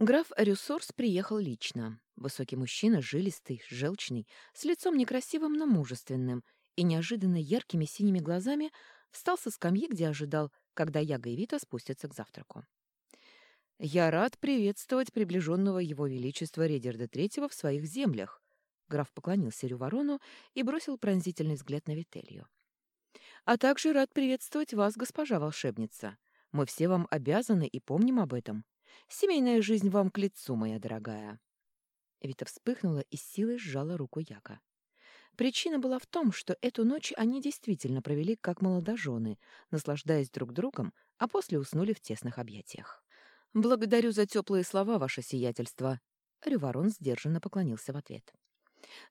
Граф Рюсорс приехал лично. Высокий мужчина, жилистый, желчный, с лицом некрасивым, но мужественным, и неожиданно яркими синими глазами встал со скамьи, где ожидал, когда Яга и Вита спустятся к завтраку. «Я рад приветствовать приближенного его величества Редерда Третьего в своих землях», граф поклонился Рюворону и бросил пронзительный взгляд на Вителью. «А также рад приветствовать вас, госпожа волшебница. Мы все вам обязаны и помним об этом. Семейная жизнь вам к лицу, моя дорогая». Вита вспыхнула и силой сжала руку Яка. Причина была в том, что эту ночь они действительно провели как молодожены, наслаждаясь друг другом, а после уснули в тесных объятиях. «Благодарю за теплые слова, ваше сиятельство», — Рюворон сдержанно поклонился в ответ.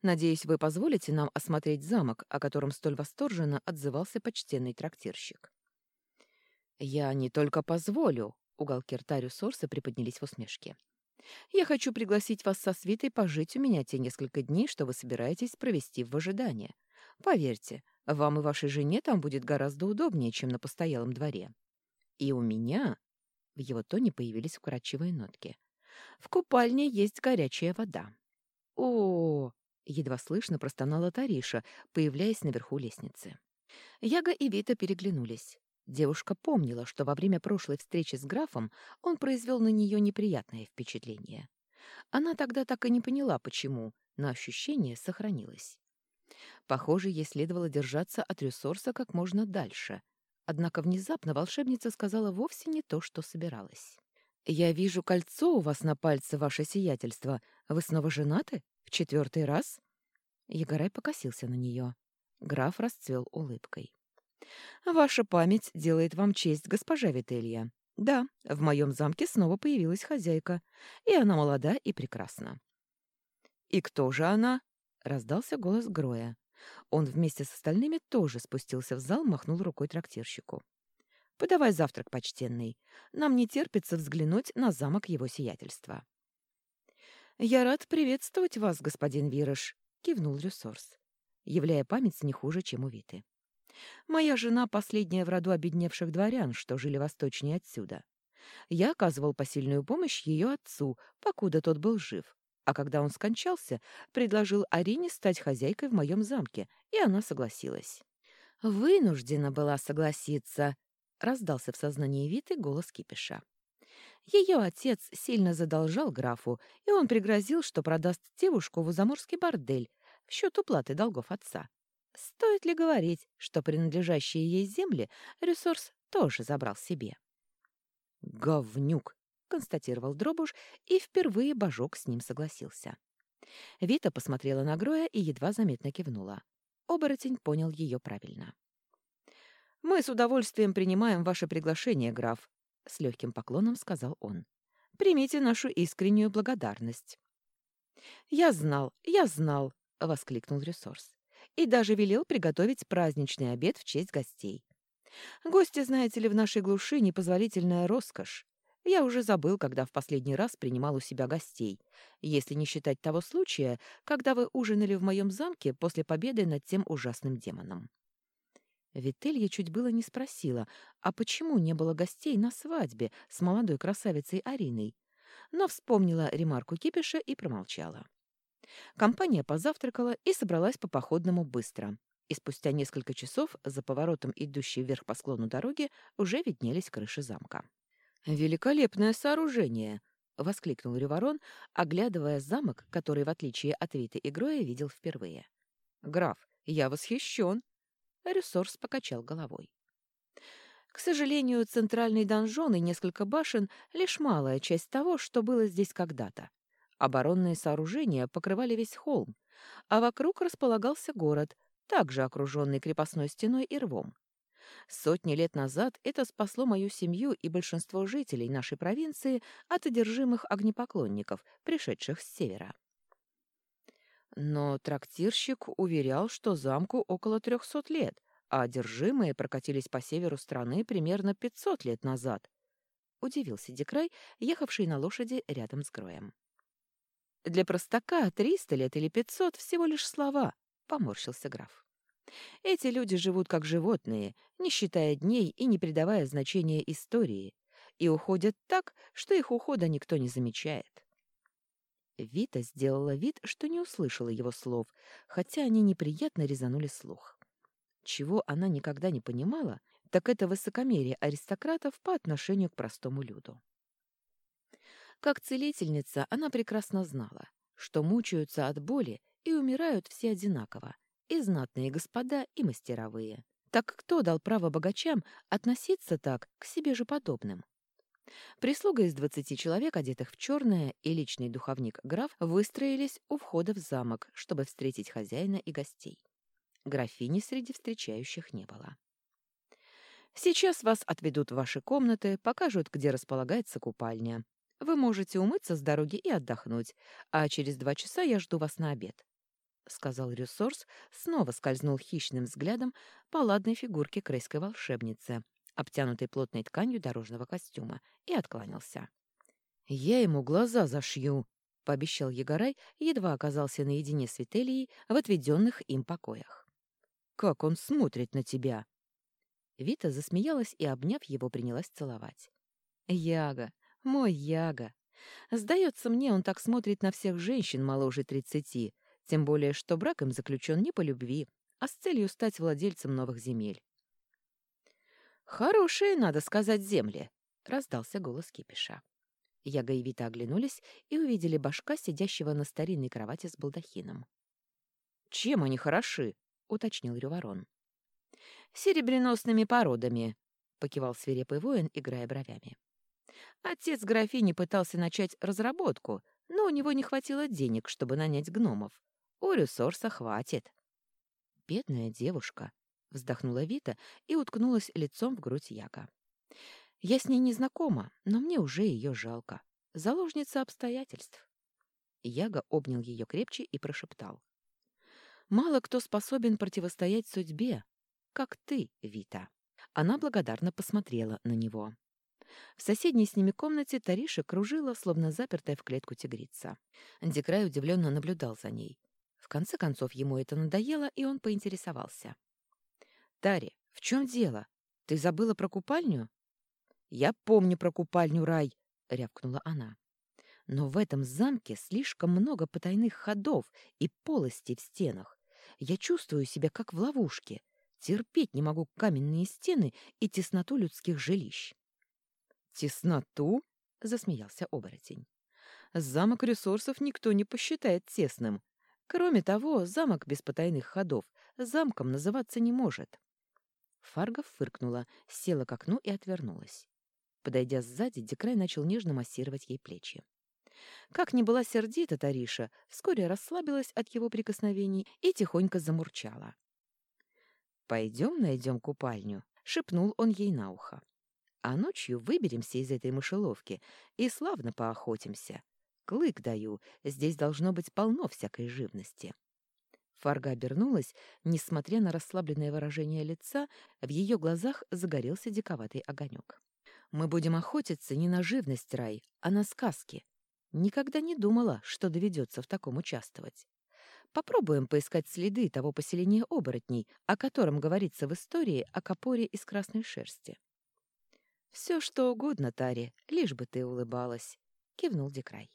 «Надеюсь, вы позволите нам осмотреть замок, о котором столь восторженно отзывался почтенный трактирщик». «Я не только позволю», — уголки рта Рюсорса приподнялись в усмешке. Я хочу пригласить вас со свитой пожить у меня те несколько дней, что вы собираетесь провести в ожидании. Поверьте, вам и вашей жене там будет гораздо удобнее, чем на постоялом дворе. И у меня...» В его тоне появились вкрадчивые нотки. «В купальне есть горячая вода». «О!» — едва слышно простонала Тариша, появляясь наверху лестницы. Яга и Вита переглянулись. Девушка помнила, что во время прошлой встречи с графом он произвел на нее неприятное впечатление. Она тогда так и не поняла, почему, но ощущение сохранилось. Похоже, ей следовало держаться от ресурса как можно дальше. Однако внезапно волшебница сказала вовсе не то, что собиралась. «Я вижу кольцо у вас на пальце, ваше сиятельство. Вы снова женаты? В четвертый раз?» Егорай покосился на нее. Граф расцвел улыбкой. Ваша память делает вам честь, госпожа Вителья. Да, в моем замке снова появилась хозяйка, и она молода и прекрасна. «И кто же она?» — раздался голос Гроя. Он вместе с остальными тоже спустился в зал, махнул рукой трактирщику. «Подавай завтрак, почтенный. Нам не терпится взглянуть на замок его сиятельства». «Я рад приветствовать вас, господин Вирыш», — кивнул Рюсорс, являя память не хуже, чем у Виты. Моя жена — последняя в роду обедневших дворян, что жили восточнее отсюда. Я оказывал посильную помощь ее отцу, покуда тот был жив. А когда он скончался, предложил Арине стать хозяйкой в моем замке, и она согласилась. «Вынуждена была согласиться», — раздался в сознании Виты голос Кипиша. Ее отец сильно задолжал графу, и он пригрозил, что продаст девушку в Узаморский бордель в счет уплаты долгов отца. Стоит ли говорить, что принадлежащие ей земли ресурс тоже забрал себе? «Говнюк!» — констатировал Дробуш, и впервые Божок с ним согласился. Вита посмотрела на Гроя и едва заметно кивнула. Оборотень понял ее правильно. «Мы с удовольствием принимаем ваше приглашение, граф», — с легким поклоном сказал он. «Примите нашу искреннюю благодарность». «Я знал, я знал», — воскликнул Ресурс и даже велел приготовить праздничный обед в честь гостей. Гости, знаете ли, в нашей глуши непозволительная роскошь. Я уже забыл, когда в последний раз принимал у себя гостей, если не считать того случая, когда вы ужинали в моем замке после победы над тем ужасным демоном. Вителья чуть было не спросила, а почему не было гостей на свадьбе с молодой красавицей Ариной, но вспомнила ремарку Кипиша и промолчала. Компания позавтракала и собралась по походному быстро. И спустя несколько часов за поворотом, идущей вверх по склону дороги, уже виднелись крыши замка. «Великолепное сооружение!» — воскликнул Рюворон, оглядывая замок, который, в отличие от Виты и Гроя, видел впервые. «Граф, я восхищен!» Рюсорс покачал головой. К сожалению, центральный донжон и несколько башен — лишь малая часть того, что было здесь когда-то. Оборонные сооружения покрывали весь холм, а вокруг располагался город, также окруженный крепостной стеной и рвом. Сотни лет назад это спасло мою семью и большинство жителей нашей провинции от одержимых огнепоклонников, пришедших с севера. Но трактирщик уверял, что замку около трехсот лет, а одержимые прокатились по северу страны примерно пятьсот лет назад. Удивился Декрай, ехавший на лошади рядом с Гроем. Для простака триста лет или пятьсот всего лишь слова, — поморщился граф. Эти люди живут как животные, не считая дней и не придавая значения истории, и уходят так, что их ухода никто не замечает. Вита сделала вид, что не услышала его слов, хотя они неприятно резанули слух. Чего она никогда не понимала, так это высокомерие аристократов по отношению к простому люду. Как целительница она прекрасно знала, что мучаются от боли и умирают все одинаково, и знатные господа, и мастеровые. Так кто дал право богачам относиться так к себе же подобным? Прислуга из двадцати человек, одетых в черное, и личный духовник граф выстроились у входа в замок, чтобы встретить хозяина и гостей. Графини среди встречающих не было. «Сейчас вас отведут в ваши комнаты, покажут, где располагается купальня. Вы можете умыться с дороги и отдохнуть, а через два часа я жду вас на обед», — сказал Рюсорс, снова скользнул хищным взглядом по ладной фигурке крейской волшебницы, обтянутой плотной тканью дорожного костюма, и откланялся. «Я ему глаза зашью», — пообещал Егорай, едва оказался наедине с Вителией в отведенных им покоях. «Как он смотрит на тебя!» Вита засмеялась и, обняв его, принялась целовать. «Яга, мой Яга! Сдается мне, он так смотрит на всех женщин моложе тридцати, тем более, что брак им заключен не по любви, а с целью стать владельцем новых земель. «Хорошие, надо сказать, земли!» — раздался голос кипиша. Яга и Вита оглянулись и увидели башка, сидящего на старинной кровати с балдахином. «Чем они хороши?» — уточнил Рюворон. «Серебряносными породами», — покивал свирепый воин, играя бровями. Отец графини пытался начать разработку, но у него не хватило денег, чтобы нанять гномов. У Рюсорса хватит. «Бедная девушка», — вздохнула Вита и уткнулась лицом в грудь Яка. «Я с ней не знакома, но мне уже ее жалко. Заложница обстоятельств». Яга обнял ее крепче и прошептал. «Мало кто способен противостоять судьбе, как ты, Вита». Она благодарно посмотрела на него. В соседней с ними комнате Тариша кружила, словно запертая в клетку тигрица. Дикрай удивленно наблюдал за ней. В конце концов, ему это надоело, и он поинтересовался. «Тари, в чем дело? Ты забыла про купальню?» «Я помню про купальню, Рай!» — рявкнула она. «Но в этом замке слишком много потайных ходов и полостей в стенах. Я чувствую себя как в ловушке. Терпеть не могу каменные стены и тесноту людских жилищ». «Тесноту?» — засмеялся оборотень. «Замок ресурсов никто не посчитает тесным. Кроме того, замок без потайных ходов замком называться не может. Фарга фыркнула, села к окну и отвернулась. Подойдя сзади, Декрай начал нежно массировать ей плечи. Как ни была сердита Тариша, вскоре расслабилась от его прикосновений и тихонько замурчала. «Пойдем найдем купальню», — шепнул он ей на ухо. «А ночью выберемся из этой мышеловки и славно поохотимся. Клык даю, здесь должно быть полно всякой живности». Фарга обернулась, несмотря на расслабленное выражение лица, в ее глазах загорелся диковатый огонек. «Мы будем охотиться не на живность, Рай, а на сказки. Никогда не думала, что доведется в таком участвовать. Попробуем поискать следы того поселения оборотней, о котором говорится в истории о копоре из красной шерсти». «Все что угодно, Тари, лишь бы ты улыбалась», — кивнул Дикрай.